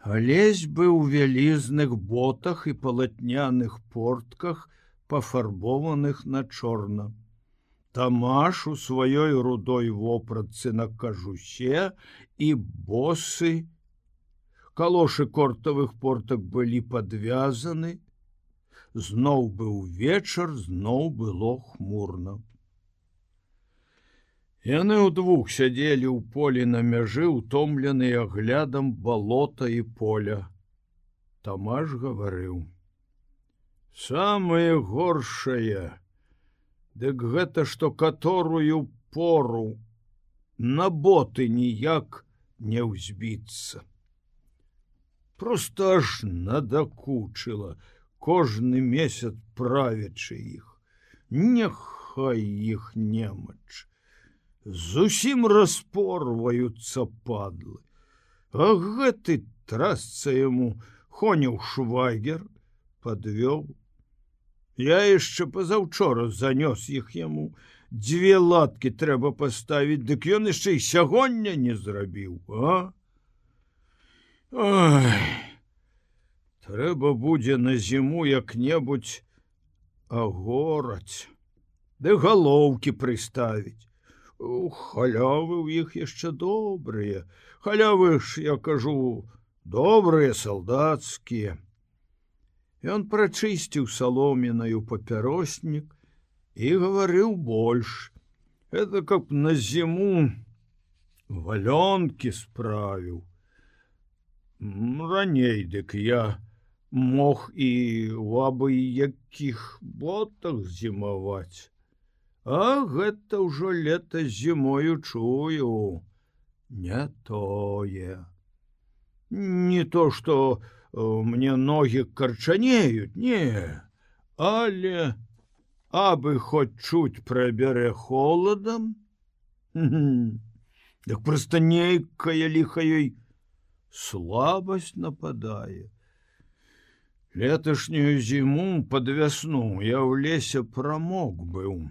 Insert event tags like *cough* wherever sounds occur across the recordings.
Алесь быў у вялізных ботах і палатняных портках, пафарбованых на чорна. Тамаш у сваёй рудой вопратцы на кажусе і босы. Калошы кортавых портак былі падвязаны. Зноў быў вечар, зноў было хмурна. Яны ўдвух сядзелі ў полі на мяжы, утомленыя аглядам балота і поля. Тамаш гаварыў: самое горшае, Дык гэта што каторую пору на боты ніяк не ўзбіцца. Просто аж надакучыла кожны месяц правячы іх, Няхай іх немач зусім распорваюцца падлы. А гэты трасца яму хоняў швайгер подвёў. Я яшчэ пазаўчора занёс іх яму дзве латкі трэба паставіць, дык ён яшчэ і сягоння не зрабіў, а Ой, трэба будзе на зіму як-небудзь агораць, ды галоўкі прыставіць халявы ў іх яшчэ добрыя. Халявы ж я кажу добрыя салдацкія. Ён прачысціў саломінаю папяроснік і гаварыў больш. Это каб на зіму валёнкі справіў. Раней дык я мог і у абы якіх ботах зімаваць А гэта ўжо лета зімою чую не тое. Не то что э, мне ногі карчанеюць не але абы хоць чуць прабярэ холодам так просто нейкая ліхаёй слабасць нападае. Леташнюю зіму под вясну я ў лесе прамок быў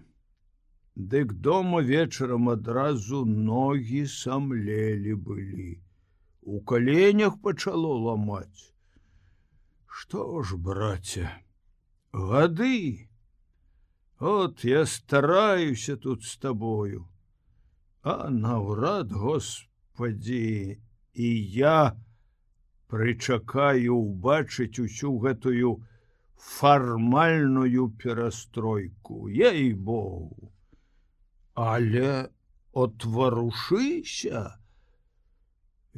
Дык дома вечарам адразу ногі самлелі былі. У каленях пачало ламаць. Што ж, браце, гады! От я стараюся тут з табою. А наўрад, Господі, і я прычакаю убачыць усю гэтую фармальную перастройку, я і Богу але отварушыся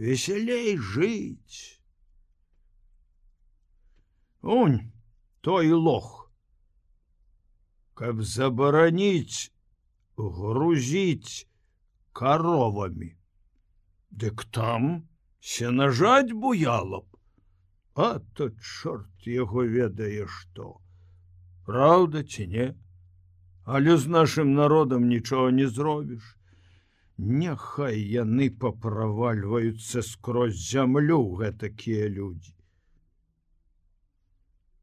весялей жыць унь той лох каб забараніць грузіць коровамі дык там се нажаць буяла б. А то чорт яго ведае што Праўда ці не але з нашим народам нічого не зробіш. Няхай яны паправальваюцца скрозь зямлю гэтакія людзі.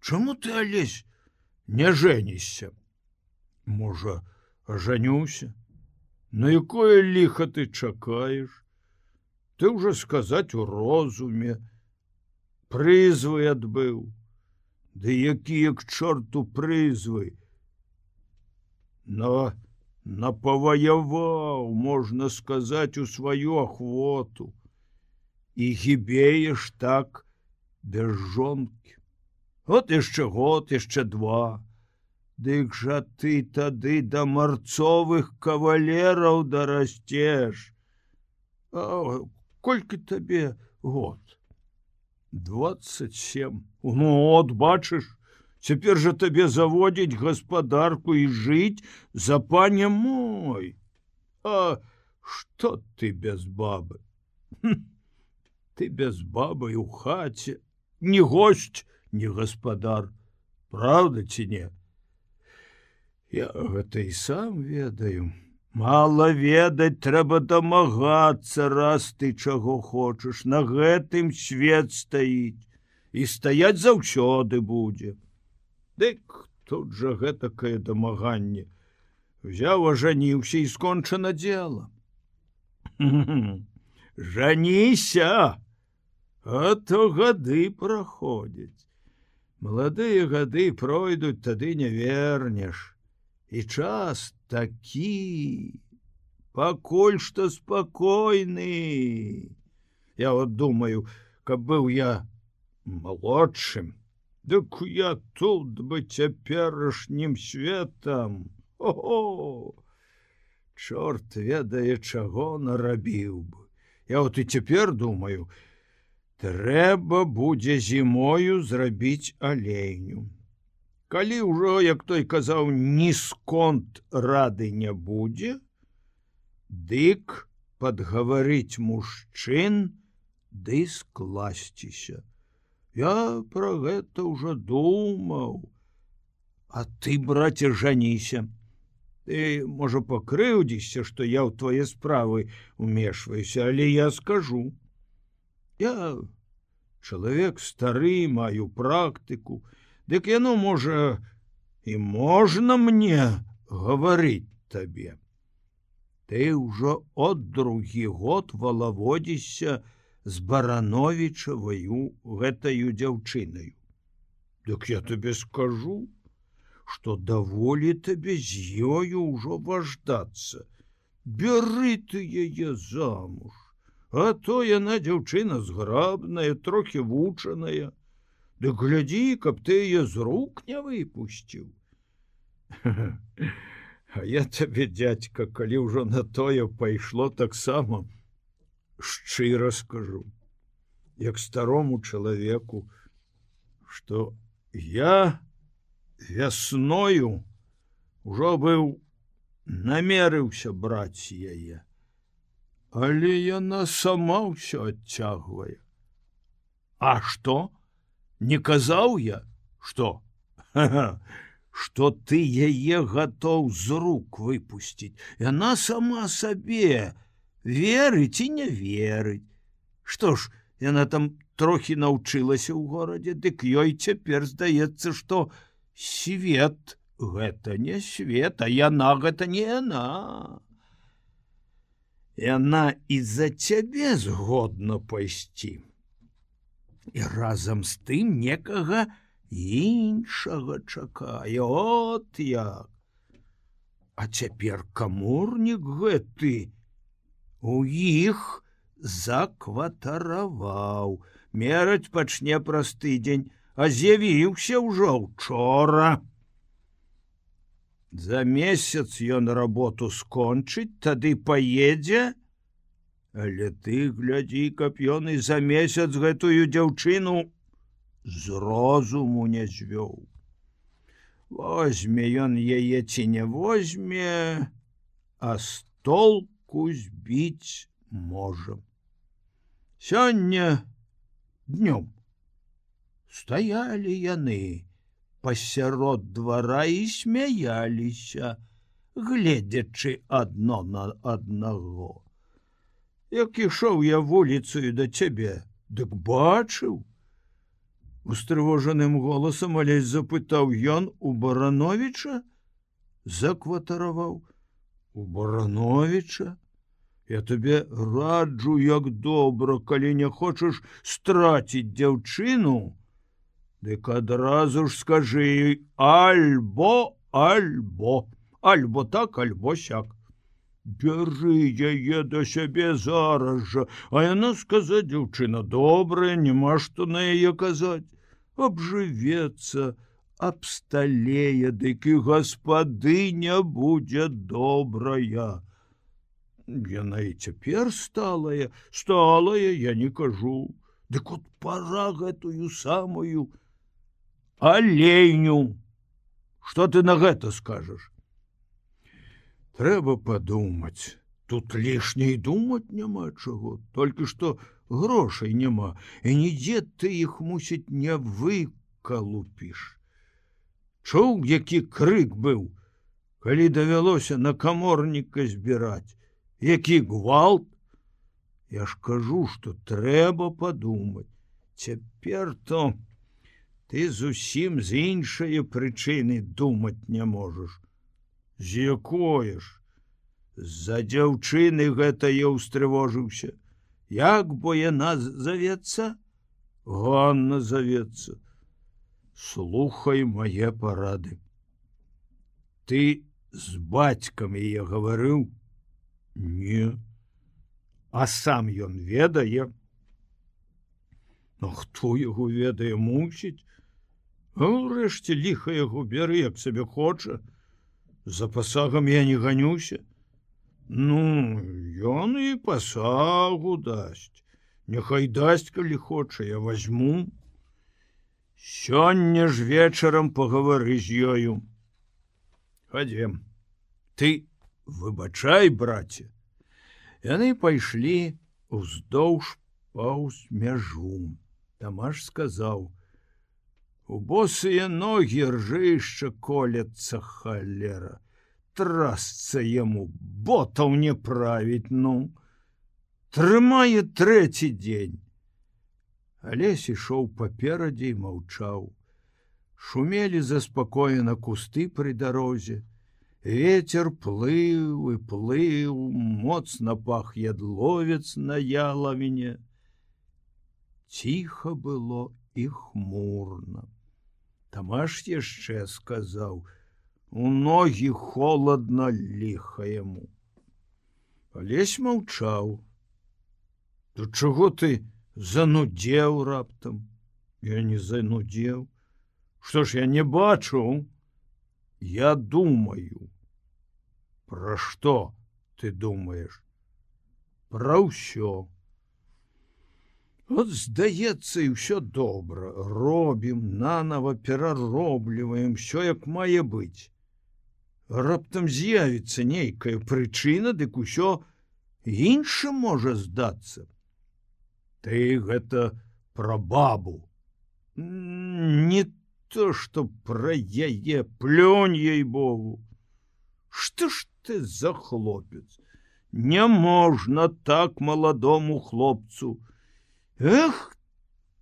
Чаму ты алесь не жэнішся? Можа, ажанюся, На якое ліха ты чакаеш? Ты ўжо сказаць у розуме, прызвы адбыў, Ды якія к чорту прызвы, но напаваяваў можна сказаць у сваю ахвоту і гібееш так без жонкі вот яшчэ год яшчэ два. Дык жа ты тады да марцовых кавалераў дарасцеш колькі табе год? 27 ну от бачыш Цяпер жа табе заводзіць гаспадарку і жыць за паня мой. А что ты без бабы? Хм, ты без бабы у хаце, не гость, не гаспадар, Праўда ці не? Я гэта і сам ведаю. Мала ведаць трэба дамагацца, раз ты чаго хочаш, на гэтым свет стаіць і стаять заўсёды будзе. Дык тут жа гэтакае дамаганне. Взяў ажаніўся і скончана дело. *laughs* Жаніся! А то гады праходзяць. Маладыя гады пройдуць, тады не вернеш. І час такі, пакуль што спакойны. Я вот думаю, каб быў я малодшым, Дык я тут бы цяперашнім светам. О! Чорт ведае, чаго нарабіў бы. Я вот і цяпер думаю, трэба будзе зімою зрабіць алейню. Калі ўжо, як той казаў, ні сконт рады не будзе, дык падгаварыць мужчын ды скласціся. Я пра гэта ўжо думаў, А ты браце жаніся, Ты можа пакрыўдзішся, што я ў твае справы умешваюся, але я скажу. Я чалавек стары маю практыку, Дык яно можа і можна мне гаварыць табе. Ты ўжо от другі год валаводзішся з барановічаваю гэтаю дзяўчынаю. Дык я табе скажу, што даволі табе з ёю ўжо важдацца. Бяры ты яе замуж, А то яна дзяўчына зграбная, трохі вучаная. Ды глядзі, каб ты яе з рук не выпусціў. *laughs* А я табе дядька, калі ўжо на тое пайшло таксама шчыра скажу, як старому чалавеку, што я, вясною ужо быў намерыўся браць яе, але яна сама ўсё адцягвае. А што? Не казаў я, што? Што ты яе гатоў з рук выпусціць. Яна сама сабе верыць і не верыць. Што ж, яна там трохі навучылася ў горадзе, дык ёй цяпер здаецца, што, свет гэта не свет а яна гэта не яна. Яна из-за цябе згодна пайсці. І разам з тым некага іншага чакае от як. А цяпер каморнік гэты у іх закватараваў мераць пачне праз тыдзень а з'явіўся ўжо учора. За месяц ён работу скончыць, тады паедзе, Але ты глядзі, каб ён і за месяц гэтую дзяўчыну з розуму не звёў. Возьме ён яе ці не возьме, а столку збіць можа. Сёння днём стаялі яны пасярод двара і смяяліся, гледзячы адно на аднаго. Як ішоў я вуліцаю да цябе, дык бачыў. Устрывожаным голасам алесь запытаў ён у барановича, закватараваў у барановича. Я табе раджу, як добра, калі не хочаш страціць дзяўчыну, Дык адразу ж скажы альбо альбо альбо так альбо сяк Бяры яе да сябе зараз жа а яна сказаць дзяўчына добрая няма што на яе казаць абжывецца абсталее дык і гаспадыня будзе добрая. Яна і цяпер сталая сталая я не кажу. Дык от пора гэтую самую, алейню что ты на гэта скажешь? Трэба подумать тут лишняй думать няма чаго только что грошай няма і нідзе ты іх мусіць не выкалупіш чуў які крык быў калі давялося на каморніка збіраць які гвалт? Я ж кажу что трэба подумать цяпер то ты зусім з іншае прычыны думаць не можаш. З якое ж? З-за дзяўчыны гэта я ўстрывожыўся. Як бо яна завецца? Ганна завецца. Слухай мае парады. Ты з бацькам яе гаварыў? Не. А сам ён ведае. Но хто яго ведае мусіць? Урэшце ліха яго бяры, як сабе хоча. За пасагам я не ганюся. Ну, ён і пасагу дасць. Няхай дасць, калі хоча, я возьму. Сёння ж вечарам пагавары з ёю. Хадзем. Ты выбачай, браце. Яны пайшлі уздоўж паўз мяжу. Тамаш сказаў: « У босыя ногі ржышча колецца халера трасца яму ботаў не правіць ну трымае трэці дзень алесь ішоў паперадзе і маўчаў. Шумелі заспакоена кусты пры дарозе. Ветер плыў і плыў моцна пах ядловец на ялавіне. Ціха было і хмурна. Тамаш яшчэ сказаў у ногі холодно ліха яму алесь маўчаў. То чаго ты занудзеў раптам. Я не занудзеў. Что ж я не бачу я думаю. Про что ты думаешь про ўсё. Вот здаецца і ўсё добра. Робім нанова пераробліваем все як мае быць. Раптам з'явіцца нейкая прычына, дык усё іншым можа здацца. Ты гэта пра бабу. Не то, што пра яе плёнь ей Богу. Што ж ты за хлопец? Не можна так маладому хлопцу. Эх,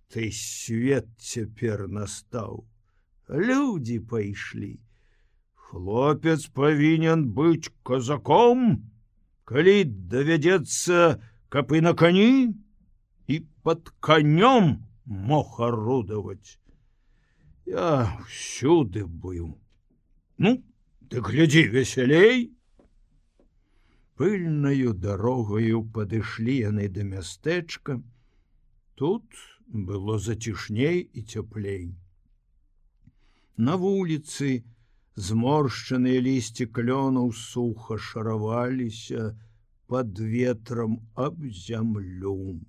ты свет цяпер настаў. Людзі пайшлі хлопец павінен быць казаком калі давядзецца каб і на кані і под конём мог арудаваць я всюды быў ну ты глядзі весялей пыльнаю дарогаю падышлі яны да мястэчка тут было зацішней і цяплей на вуліцы зморшчаныя лісці клёнаў суха шараваліся под ветрам аб зямлю.